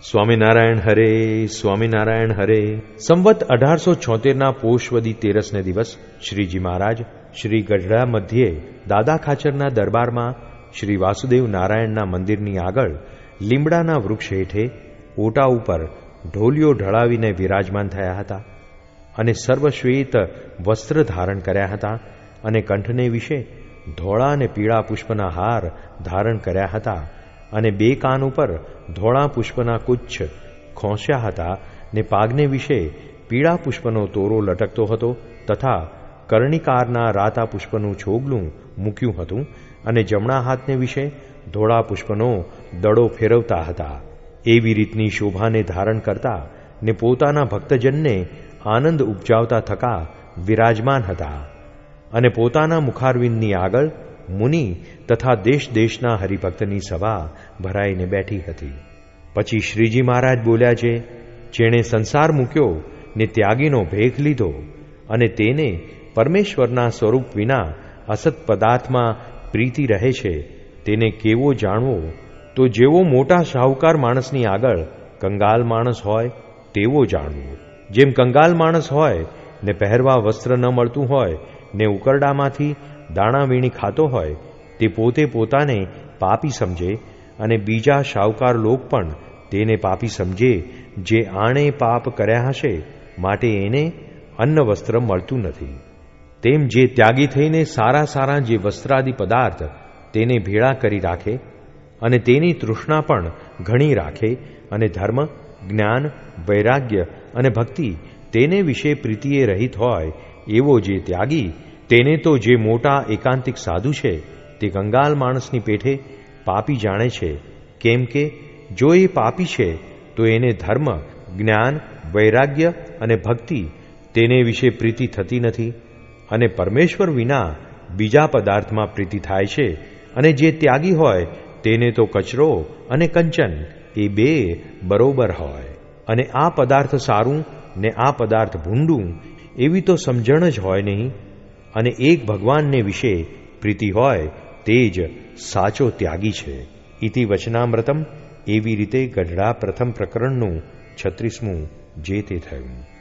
સ્વામિનારાયણ હરે સ્વામિનારાયણ હરે. સંવત અઢારસો છોતેરના પોષવદી તેરસને દિવસ શ્રીજી મહારાજ શ્રી ગઢડા મધ્યે દાદા ખાચરના દરબારમાં શ્રી વાસુદેવ નારાયણના મંદિરની આગળ લીમડાના વૃક્ષ હેઠે ઓટા ઉપર ઢોલિયો ઢળાવીને વિરાજમાન થયા હતા અને સર્વશ્વેત વસ્ત્ર ધારણ કર્યા હતા અને કંઠને વિશે ધોળા અને પીળા પુષ્પના હાર ધારણ કર્યા હતા. અને બે કાન ઉપર ધોળા પુષ્પના કુચ્છ ખોસ્યા હતા ને પાગને વિશે પીળા પુષ્પનો તોરો લટકતો હતો તથા કર્ણિકારના રાતા પુષ્પનું છોગલું મૂક્યું હતું અને જમણા હાથને વિશે ધોળા પુષ્પનો દડો ફેરવતા હતા. એવી રીતની શોભાને ધારણ કરતા ને પોતાના ભક્તજનને આનંદ ઉપજાવતા થકા વિરાજમાન હતા. અને પોતાના મુખારવિંદની આગળ મુનિ તથા દેશ દેશના હરિભક્તની સભા ભરાઈને બેઠી હતી. પછી શ્રીજી મહારાજ બોલ્યા છે, જેણે સંસાર મૂક્યો ને ત્યાગીનો ભેખ લીધો અને તેને પરમેશ્વરના સ્વરૂપ વિના અસત પદાર્થમાં પ્રીતિ રહે છે, તેને કેવો જાણવો? તો જેવો મોટા શાહુકાર માણસની આગળ કંગાલ માણસ હોય, તેવો જાણવો. જેમ કંગાલ માણસ હોય ને પહેરવા વસ્ત્ર ન મળતું હોય ને ઉકરડામાંથી દાણા વીણી ખાતો હોય તે પોતે પોતાને પાપી સમજે અને બીજા શાહુકાર લોક પણ તેને પાપી સમજે જે આણે પાપ કર્યા હશે માટે એને અન્ન વસ્ત્ર મળતું નથી. તેમ જે ત્યાગી થઈને સારા સારા જે વસ્ત્રાદિ પદાર્થ તેને ભેળા કરી રાખે અને તેની તૃષ્ણા પણ ઘણી રાખે અને ધર્મ, જ્ઞાન, વૈરાગ્ય અને ભક્તિ તેને વિશે પ્રીતિએ રહિત હોય એવો જે ત્યાગી તેને તો જે મોટા એકાંતિક સાધુ છે, તે કંગાલ માણસની પેઠે પાપી જાણે છે, કેમ કે જો એ પાપી છે, તો એને ધર્મ, જ્ઞાન, વૈરાગ્ય અને ભક્તિ તેને વિશે પ્રીતિ થતી નથી અને પરમેશ્વર વિના બીજા પદાર્થમાં પ્રીતિ થાય છે અને જે ત્યાગી હોય, તેને તો કચરો અને કંચન એ બે બરોબર હોય. અને આ પદાર્થ સારું ને આ પદાર્થ ભૂંડું એવી તો સમજણ જ હોય નહીં. અને એક ભગવાનને વિશે પ્રીતિ હોય તે જ સાચો ત્યાગી છે. ઇતિ વચનામૃતમ. એવી રીતે ગઢડા પ્રથમ પ્રકરણનું છત્રીસમું જે તે થયું.